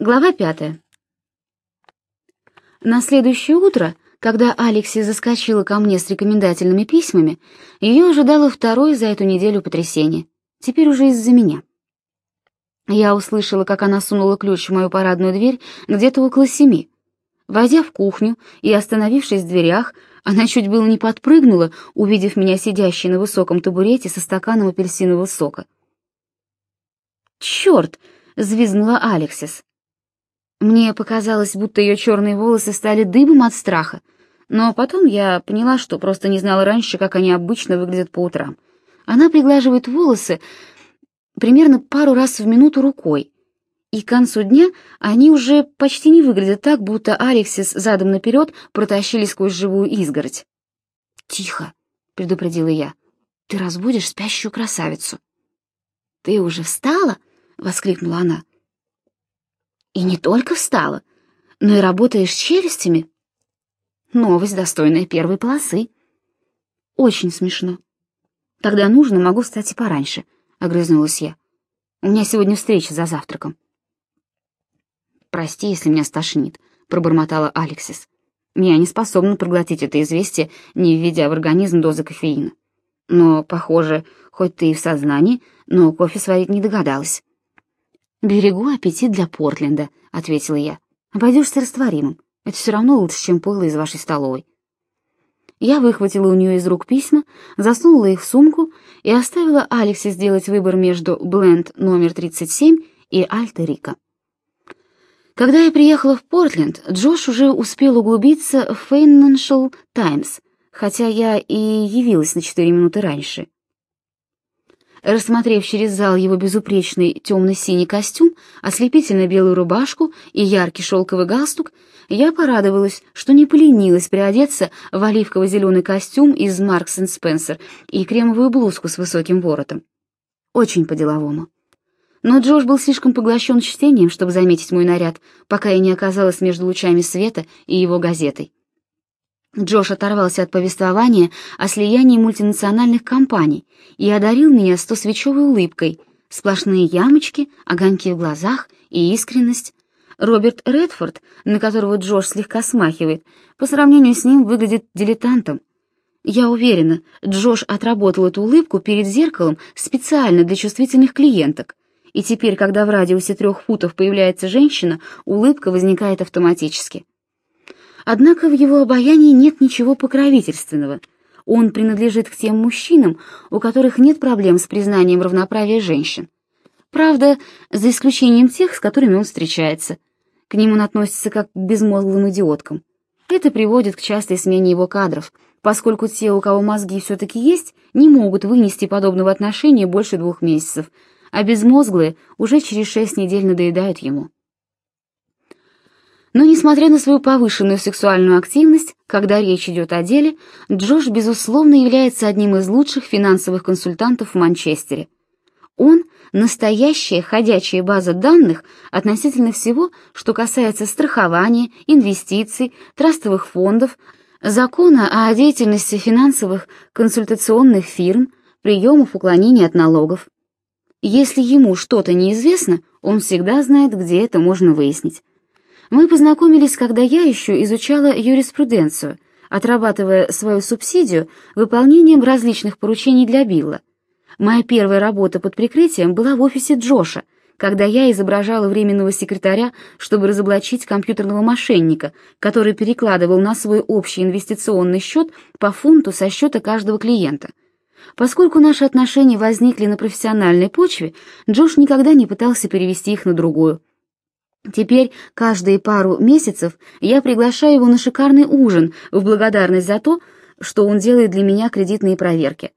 Глава пятая. На следующее утро, когда Алекси заскочила ко мне с рекомендательными письмами, ее ожидало второе за эту неделю потрясение, теперь уже из-за меня. Я услышала, как она сунула ключ в мою парадную дверь где-то около семи. Войдя в кухню и остановившись в дверях, она чуть было не подпрыгнула, увидев меня сидящей на высоком табурете со стаканом апельсинового сока. «Черт!» — взвизгнула Алексис. Мне показалось, будто ее черные волосы стали дыбом от страха, но потом я поняла, что просто не знала раньше, как они обычно выглядят по утрам. Она приглаживает волосы примерно пару раз в минуту рукой, и к концу дня они уже почти не выглядят так, будто Алексис задом наперед протащили сквозь живую изгородь. «Тихо», — предупредила я, — «ты разбудишь спящую красавицу». «Ты уже встала?» — воскликнула она. И не только встала, но и работаешь челюстями. Новость, достойная первой полосы. Очень смешно. Тогда нужно, могу встать и пораньше, — огрызнулась я. У меня сегодня встреча за завтраком. Прости, если меня стошнит, — пробормотала Алексис. Я не способна проглотить это известие, не введя в организм дозы кофеина. Но, похоже, хоть ты и в сознании, но кофе сварить не догадалась. «Берегу аппетит для Портленда», — ответила я. «Обойдешься растворимым. Это все равно лучше, чем пойло из вашей столовой». Я выхватила у нее из рук письма, засунула их в сумку и оставила Алексе сделать выбор между Бленд номер 37 и Альта-Рика. Когда я приехала в Портленд, Джош уже успел углубиться в Financial Times, хотя я и явилась на четыре минуты раньше. Рассмотрев через зал его безупречный темно-синий костюм, ослепительно-белую рубашку и яркий шелковый галстук, я порадовалась, что не поленилась приодеться в оливково-зеленый костюм из Маркс Спенсер и кремовую блузку с высоким воротом. Очень по-деловому. Но Джош был слишком поглощен чтением, чтобы заметить мой наряд, пока я не оказалась между лучами света и его газетой. Джош оторвался от повествования о слиянии мультинациональных компаний и одарил меня стосвечевой улыбкой, сплошные ямочки, огоньки в глазах и искренность. Роберт Редфорд, на которого Джош слегка смахивает, по сравнению с ним выглядит дилетантом. Я уверена, Джош отработал эту улыбку перед зеркалом специально для чувствительных клиенток, и теперь, когда в радиусе трех футов появляется женщина, улыбка возникает автоматически. Однако в его обаянии нет ничего покровительственного. Он принадлежит к тем мужчинам, у которых нет проблем с признанием равноправия женщин. Правда, за исключением тех, с которыми он встречается. К ним он относится как к безмозглым идиоткам. Это приводит к частой смене его кадров, поскольку те, у кого мозги все-таки есть, не могут вынести подобного отношения больше двух месяцев, а безмозглые уже через шесть недель надоедают ему. Но, несмотря на свою повышенную сексуальную активность, когда речь идет о деле, Джош, безусловно, является одним из лучших финансовых консультантов в Манчестере. Он — настоящая ходячая база данных относительно всего, что касается страхования, инвестиций, трастовых фондов, закона о деятельности финансовых консультационных фирм, приемов уклонения от налогов. Если ему что-то неизвестно, он всегда знает, где это можно выяснить. Мы познакомились, когда я еще изучала юриспруденцию, отрабатывая свою субсидию выполнением различных поручений для Билла. Моя первая работа под прикрытием была в офисе Джоша, когда я изображала временного секретаря, чтобы разоблачить компьютерного мошенника, который перекладывал на свой общий инвестиционный счет по фунту со счета каждого клиента. Поскольку наши отношения возникли на профессиональной почве, Джош никогда не пытался перевести их на другую. Теперь каждые пару месяцев я приглашаю его на шикарный ужин в благодарность за то, что он делает для меня кредитные проверки.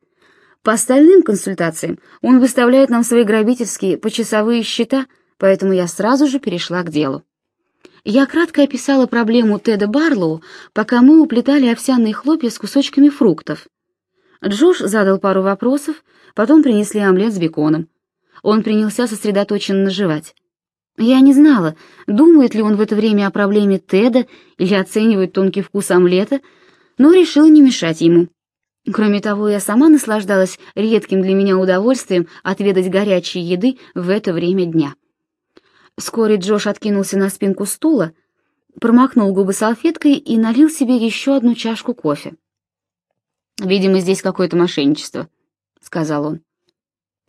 По остальным консультациям он выставляет нам свои грабительские почасовые счета, поэтому я сразу же перешла к делу. Я кратко описала проблему Теда Барлоу, пока мы уплетали овсяные хлопья с кусочками фруктов. Джош задал пару вопросов, потом принесли омлет с беконом. Он принялся сосредоточенно жевать. Я не знала, думает ли он в это время о проблеме Теда или оценивает тонкий вкус омлета, но решила не мешать ему. Кроме того, я сама наслаждалась редким для меня удовольствием отведать горячей еды в это время дня. Вскоре Джош откинулся на спинку стула, промокнул губы салфеткой и налил себе еще одну чашку кофе. «Видимо, здесь какое-то мошенничество», — сказал он.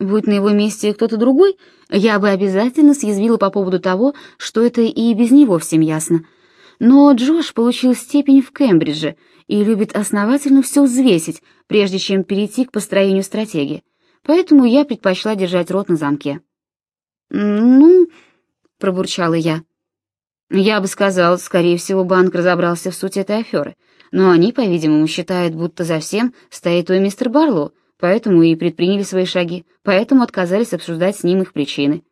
«Будь на его месте кто-то другой, я бы обязательно съязвила по поводу того, что это и без него всем ясно. Но Джош получил степень в Кембридже и любит основательно все взвесить, прежде чем перейти к построению стратегии. Поэтому я предпочла держать рот на замке». «Ну...» — пробурчала я. «Я бы сказал, скорее всего, банк разобрался в сути этой аферы, но они, по-видимому, считают, будто за всем стоит твой мистер Барлоу, поэтому и предприняли свои шаги, поэтому отказались обсуждать с ним их причины.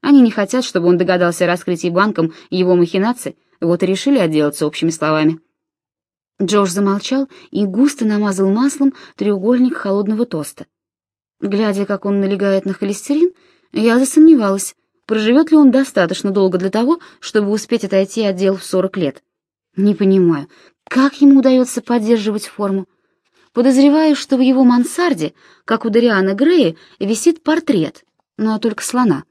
Они не хотят, чтобы он догадался о раскрытии банком его махинаций, вот и решили отделаться общими словами». Джордж замолчал и густо намазал маслом треугольник холодного тоста. Глядя, как он налегает на холестерин, я засомневалась, проживет ли он достаточно долго для того, чтобы успеть отойти от дел в 40 лет. Не понимаю, как ему удается поддерживать форму. Подозреваю, что в его мансарде, как у Дариана Грея, висит портрет, но только слона.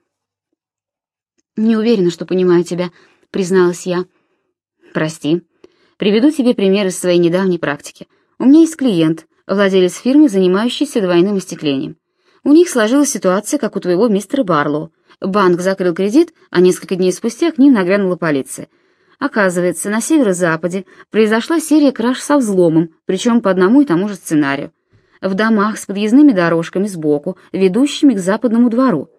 «Не уверена, что понимаю тебя», — призналась я. «Прости. Приведу тебе пример из своей недавней практики. У меня есть клиент, владелец фирмы, занимающийся двойным остеклением. У них сложилась ситуация, как у твоего мистера Барлоу. Банк закрыл кредит, а несколько дней спустя к ним нагрянула полиция. Оказывается, на северо-западе произошла серия краж со взломом, причем по одному и тому же сценарию. В домах с подъездными дорожками сбоку, ведущими к западному двору.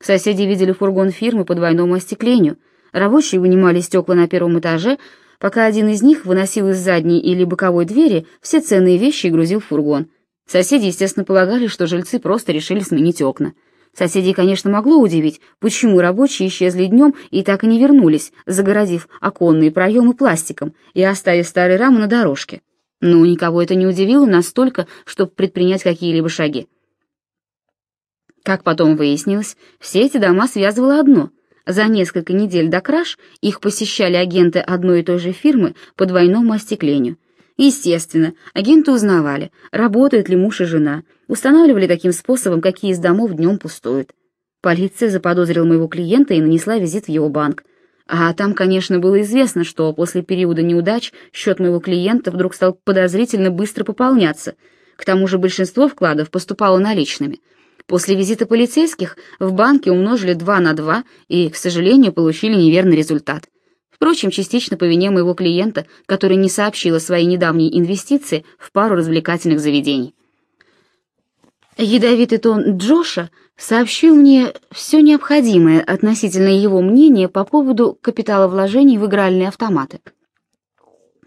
Соседи видели фургон фирмы по двойному остеклению. Рабочие вынимали стекла на первом этаже, пока один из них выносил из задней или боковой двери все ценные вещи и грузил в фургон. Соседи, естественно, полагали, что жильцы просто решили сменить окна. Соседей, конечно, могло удивить, почему рабочие исчезли днем и так и не вернулись, загородив оконные проемы пластиком и оставив старые рамы на дорожке. Но никого это не удивило настолько, чтобы предпринять какие-либо шаги. Как потом выяснилось, все эти дома связывало одно. За несколько недель до краж их посещали агенты одной и той же фирмы по двойному остеклению, Естественно, агенты узнавали, работают ли муж и жена, устанавливали таким способом, какие из домов днем пустуют. Полиция заподозрила моего клиента и нанесла визит в его банк. А там, конечно, было известно, что после периода неудач счет моего клиента вдруг стал подозрительно быстро пополняться. К тому же большинство вкладов поступало наличными. После визита полицейских в банке умножили 2 на 2 и, к сожалению, получили неверный результат. Впрочем, частично по вине моего клиента, который не сообщил о своей недавней инвестиции в пару развлекательных заведений. Ядовитый тон Джоша сообщил мне все необходимое относительно его мнения по поводу капиталовложений в игральные автоматы.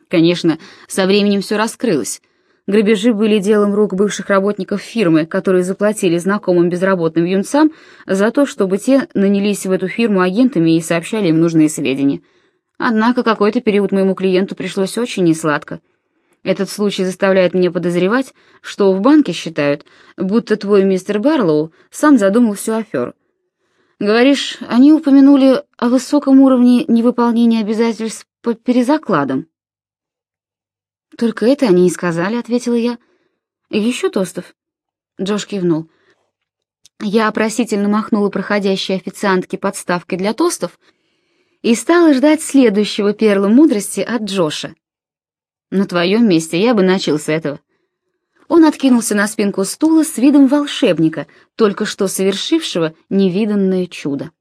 Конечно, со временем все раскрылось. Грабежи были делом рук бывших работников фирмы, которые заплатили знакомым безработным юнцам за то, чтобы те нанялись в эту фирму агентами и сообщали им нужные сведения — Однако какой-то период моему клиенту пришлось очень несладко. Этот случай заставляет меня подозревать, что в банке считают, будто твой мистер Барлоу сам задумал всю аферу. Говоришь, они упомянули о высоком уровне невыполнения обязательств по перезакладам. Только это они и сказали, ответила я. Еще тостов. Джош кивнул. Я опросительно махнула проходящей официантке подставкой для тостов и стала ждать следующего перла мудрости от Джоша. На твоем месте я бы начал с этого. Он откинулся на спинку стула с видом волшебника, только что совершившего невиданное чудо.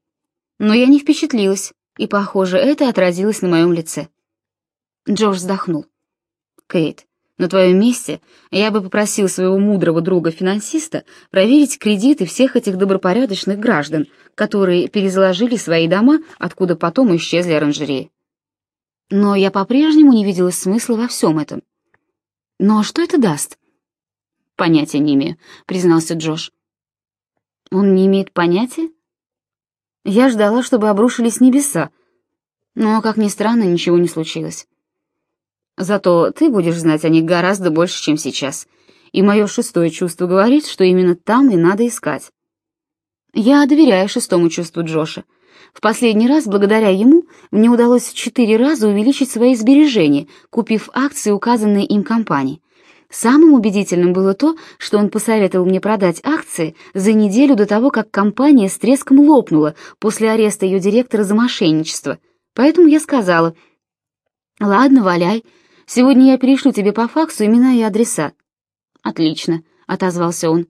Но я не впечатлилась, и, похоже, это отразилось на моем лице. Джош вздохнул. «Кейт, на твоем месте я бы попросил своего мудрого друга-финансиста проверить кредиты всех этих добропорядочных граждан, которые перезаложили свои дома, откуда потом исчезли оранжереи. Но я по-прежнему не видела смысла во всем этом. Но что это даст? Понятия не имею, признался Джош. Он не имеет понятия? Я ждала, чтобы обрушились небеса, но, как ни странно, ничего не случилось. Зато ты будешь знать о них гораздо больше, чем сейчас. И мое шестое чувство говорит, что именно там и надо искать. Я доверяю шестому чувству Джоша. В последний раз, благодаря ему, мне удалось в четыре раза увеличить свои сбережения, купив акции указанной им компании. Самым убедительным было то, что он посоветовал мне продать акции за неделю до того, как компания с треском лопнула после ареста ее директора за мошенничество. Поэтому я сказала, «Ладно, валяй, сегодня я перешлю тебе по факсу имена и адреса». «Отлично», — отозвался он.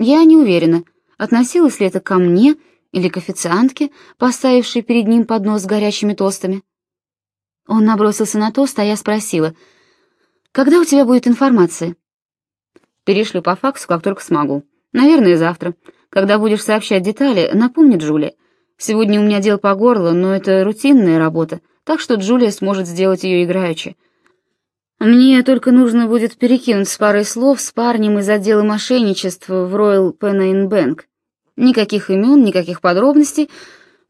Я не уверена, относилось ли это ко мне или к официантке, поставившей перед ним поднос с горячими тостами. Он набросился на тост, а я спросила — когда у тебя будет информация? Перешлю по факсу, как только смогу. Наверное, завтра. Когда будешь сообщать детали, напомни Джулия. Сегодня у меня дел по горло, но это рутинная работа, так что Джулия сможет сделать ее играючи. Мне только нужно будет перекинуть с парой слов с парнем из отдела мошенничества в Royal Pennine Bank. Никаких имен, никаких подробностей,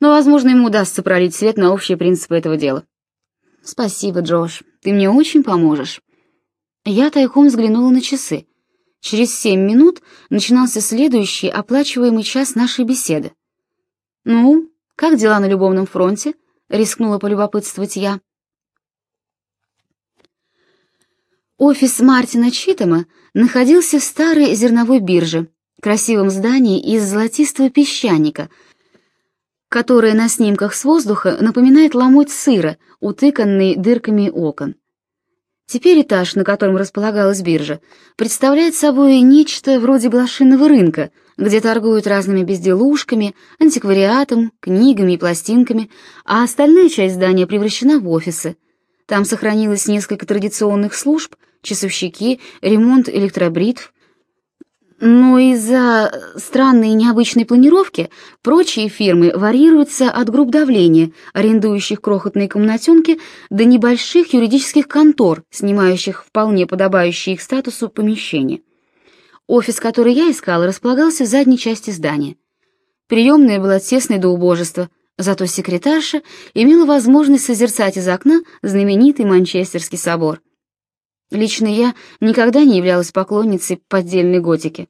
но, возможно, ему удастся пролить свет на общие принципы этого дела. Спасибо, Джош, ты мне очень поможешь. Я тайком взглянула на часы. Через семь минут начинался следующий оплачиваемый час нашей беседы. «Ну, как дела на любовном фронте?» — рискнула полюбопытствовать я. Офис Мартина Читома находился в старой зерновой бирже, красивом здании из золотистого песчаника, которое на снимках с воздуха напоминает ломоть сыра, утыканный дырками окон. Теперь этаж, на котором располагалась биржа, представляет собой нечто вроде блошиного рынка, где торгуют разными безделушками, антиквариатом, книгами и пластинками, а остальная часть здания превращена в офисы. Там сохранилось несколько традиционных служб, часовщики, ремонт электробритв, но из-за странной и необычной планировки прочие фирмы варьируются от групп давления, арендующих крохотные комнатенки, до небольших юридических контор, снимающих вполне подобающие их статусу помещения. Офис, который я искала, располагался в задней части здания. Приемная была тесной до убожества, зато секретарша имела возможность созерцать из окна знаменитый Манчестерский собор. Лично я никогда не являлась поклонницей поддельной готики.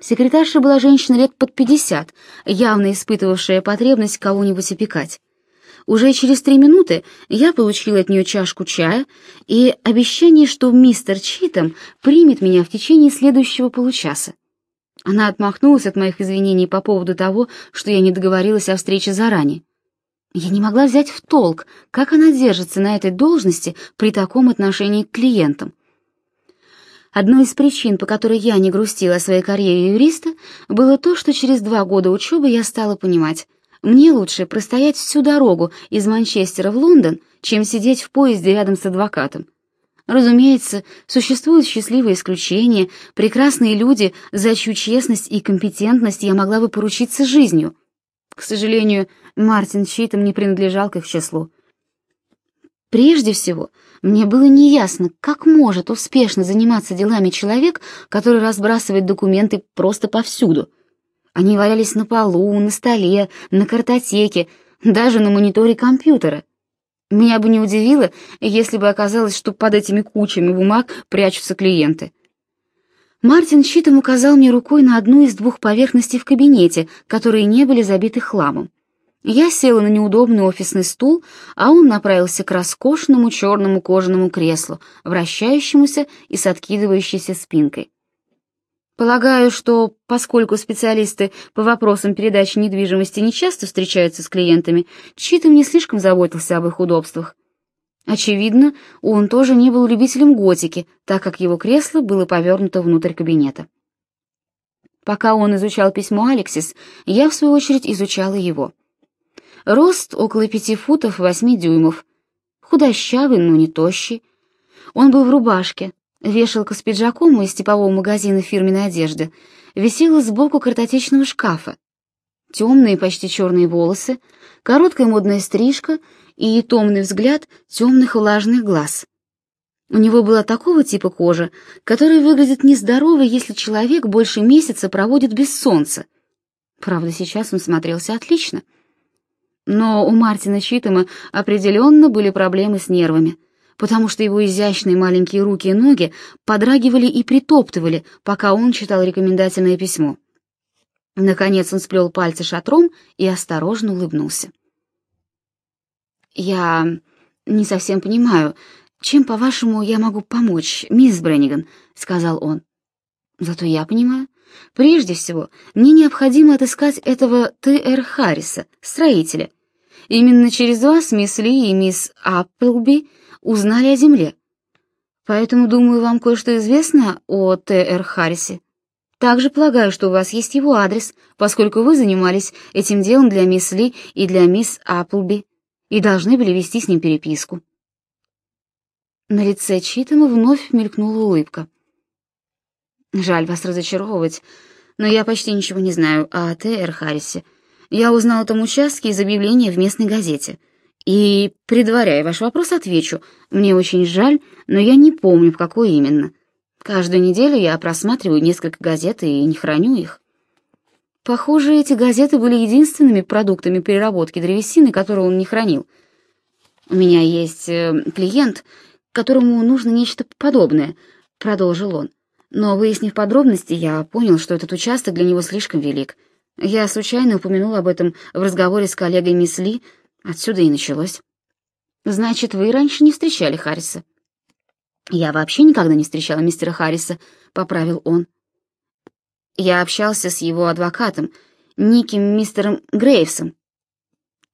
Секретарша была женщина лет под пятьдесят, явно испытывавшая потребность кого-нибудь опекать. Уже через три минуты я получила от нее чашку чая и обещание, что мистер Читом примет меня в течение следующего получаса. Она отмахнулась от моих извинений по поводу того, что я не договорилась о встрече заранее. Я не могла взять в толк, как она держится на этой должности при таком отношении к клиентам. Одной из причин, по которой я не грустила о своей карьере юриста, было то, что через два года учебы я стала понимать, мне лучше простоять всю дорогу из Манчестера в Лондон, чем сидеть в поезде рядом с адвокатом. Разумеется, существуют счастливые исключения, прекрасные люди, за чью честность и компетентность я могла бы поручиться жизнью. К сожалению, Мартин Читом не принадлежал к их числу. Прежде всего, мне было неясно, как может успешно заниматься делами человек, который разбрасывает документы просто повсюду. Они валялись на полу, на столе, на картотеке, даже на мониторе компьютера. Меня бы не удивило, если бы оказалось, что под этими кучами бумаг прячутся клиенты. Мартин щитом указал мне рукой на одну из двух поверхностей в кабинете, которые не были забиты хламом. Я села на неудобный офисный стул, а он направился к роскошному черному кожаному креслу, вращающемуся и с откидывающейся спинкой. Полагаю, что поскольку специалисты по вопросам передачи недвижимости не часто встречаются с клиентами, Читом не слишком заботился об их удобствах. Очевидно, он тоже не был любителем готики, так как его кресло было повернуто внутрь кабинета. Пока он изучал письмо Алексис, я, в свою очередь, изучала его. Рост около пяти футов восьми дюймов. Худощавый, но не тощий. Он был в рубашке. Вешалка с пиджаком из типового магазина фирменной одежды висела сбоку картотечного шкафа. Темные, почти черные волосы, короткая модная стрижка и томный взгляд темных влажных глаз. У него была такого типа кожа, которая выглядит нездоровой, если человек больше месяца проводит без солнца. Правда, сейчас он смотрелся отлично — но у Мартина Читома определенно были проблемы с нервами, потому что его изящные маленькие руки и ноги подрагивали и притоптывали, пока он читал рекомендательное письмо. Наконец он сплел пальцы шатром и осторожно улыбнулся. «Я не совсем понимаю, «Чем, по-вашему, я могу помочь, мисс Бренниган?» — сказал он. «Зато я понимаю. Прежде всего, мне необходимо отыскать этого Т.Р. Харриса, строителя. Именно через вас мисс Ли и мисс Апплби узнали о земле. Поэтому, думаю, вам кое-что известно о Т.Р. Харрисе. Также полагаю, что у вас есть его адрес, поскольку вы занимались этим делом для мисс Ли и для мисс Апплби и должны были вести с ним переписку. На лице Читама вновь мелькнула улыбка. «Жаль вас разочаровывать, но я почти ничего не знаю о Т.Р. Харрисе. Я узнал о том участке из объявления в местной газете. И, предваряя ваш вопрос, отвечу. Мне очень жаль, но я не помню, в какой именно. Каждую неделю я просматриваю несколько газет и не храню их. Похоже, эти газеты были единственными продуктами переработки древесины, которые он не хранил. У меня есть э, клиент, которому нужно нечто подобное, продолжил он. Но выяснив подробности, я понял, что этот участок для него слишком велик. Я случайно упомянул об этом в разговоре с коллегой мисс Ли, отсюда и началось. Значит, вы раньше не встречали Харриса? «Я вообще никогда не встречала мистера Харриса», — поправил он. «Я общался с его адвокатом, неким мистером Грейвсом».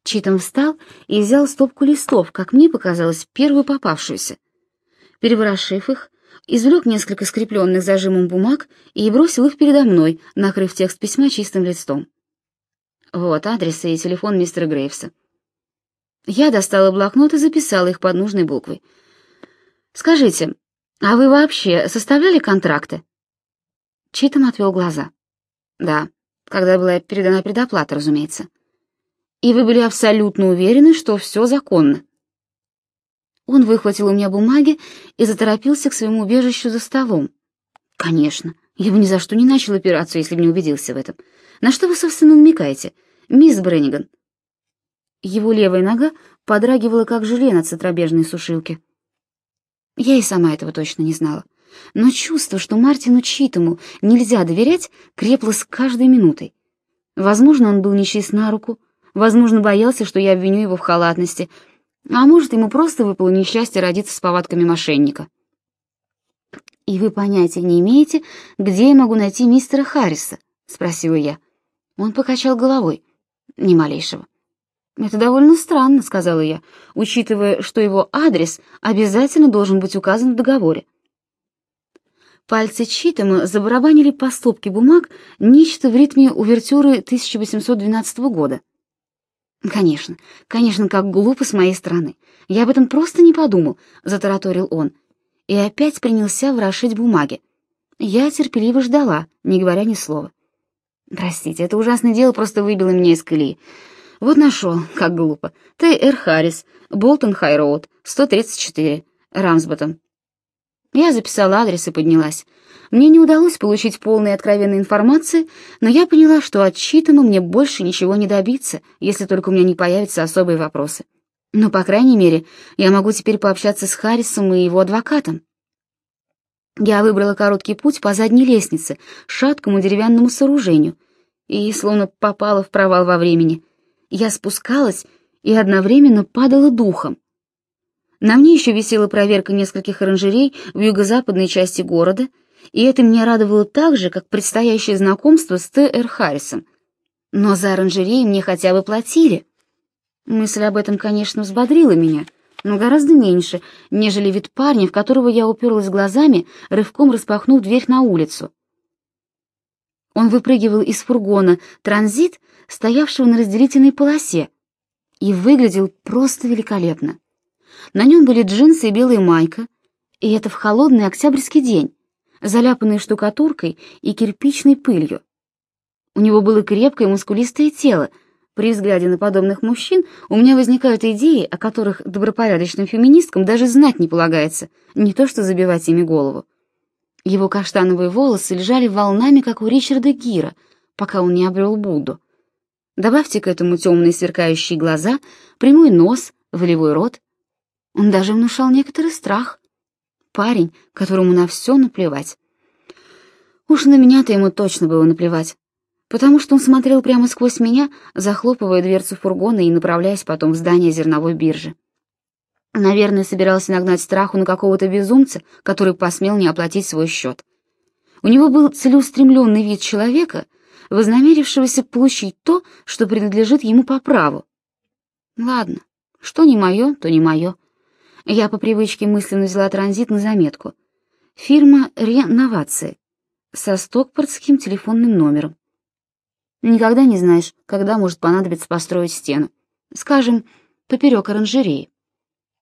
Читом встал и взял стопку листов, как мне показалось, первую попавшуюся. Переворошив их, извлек несколько скрепленных зажимом бумаг и бросил их передо мной, накрыв текст письма чистым листом. Вот адрес и телефон мистера Грейвса. Я достала блокнот и записала их под нужной буквой — Скажите, а вы вообще составляли контракты? Читом отвел глаза. Да, когда была передана предоплата, разумеется. И вы были абсолютно уверены, что все законно. Он выхватил у меня бумаги и заторопился к своему убежищу за столом. Конечно, я бы ни за что не начал операцию, если бы не убедился в этом. На что вы, собственно, намекаете, мисс Бренниган? Его левая нога подрагивала, как желе на центробежной сушилке. Я и сама этого точно не знала. Но чувство, что Мартину Читому нельзя доверять, крепло с каждой минутой. Возможно, он был нечист на руку, возможно, боялся, что я обвиню его в халатности, а может, ему просто выпало несчастье родиться с повадками мошенника. «И вы понятия не имеете, где я могу найти мистера Харриса?» — спросила я. Он покачал головой. «Ни малейшего». «Это довольно странно», — сказала я, учитывая, что его адрес обязательно должен быть указан в договоре. Пальцы Читама забарабанили по стопке бумаг нечто в ритме увертюры 1812 года. «Конечно, конечно, как глупо с моей стороны. Я об этом просто не подумал», — затараторил он. И опять принялся ворошить бумаги. Я терпеливо ждала, не говоря ни слова. «Простите, это ужасное дело просто выбило меня из колеи. Вот нашел, как глупо. Т. Р. Харрис, Болтон Хайроуд, 134, Рамсботтом. Я записала адрес и поднялась. Мне не удалось получить полной откровенной информации, но я поняла, что от мне больше ничего не добиться, если только у меня не появятся особые вопросы. Но, по крайней мере, я могу теперь пообщаться с Харрисом и его адвокатом. Я выбрала короткий путь по задней лестнице, шаткому деревянному сооружению, и словно попала в провал во времени — я спускалась и одновременно падала духом. На мне еще висела проверка нескольких оранжерей в юго-западной части города, и это меня радовало так же, как предстоящее знакомство с Т.Р. Харрисом. Но за оранжереи мне хотя бы платили. Мысль об этом, конечно, взбодрила меня, но гораздо меньше, нежели вид парня, в которого я уперлась глазами, рывком распахнув дверь на улицу. Он выпрыгивал из фургона «Транзит», стоявшего на разделительной полосе, и выглядел просто великолепно. На нем были джинсы и белая майка, и это в холодный октябрьский день, заляпанный штукатуркой и кирпичной пылью. У него было крепкое мускулистое тело. При взгляде на подобных мужчин у меня возникают идеи, о которых добропорядочным феминисткам даже знать не полагается, не то что забивать ими голову. Его каштановые волосы лежали волнами, как у Ричарда Гира, пока он не обрел Будду. Добавьте к этому темные сверкающие глаза, прямой нос, волевой рот. Он даже внушал некоторый страх. Парень, которому на все наплевать. Уж на меня-то ему точно было наплевать, потому что он смотрел прямо сквозь меня, захлопывая дверцу фургона и направляясь потом в здание зерновой биржи. Наверное, собирался нагнать страху на какого-то безумца, который посмел не оплатить свой счет. У него был целеустремленный вид человека, вознамерившегося получить то, что принадлежит ему по праву. Ладно, что не мое, то не мое. Я по привычке мысленно взяла транзит на заметку. Фирма «Реновации» со стокпортским телефонным номером. Никогда не знаешь, когда может понадобиться построить стену. Скажем, поперек оранжереи.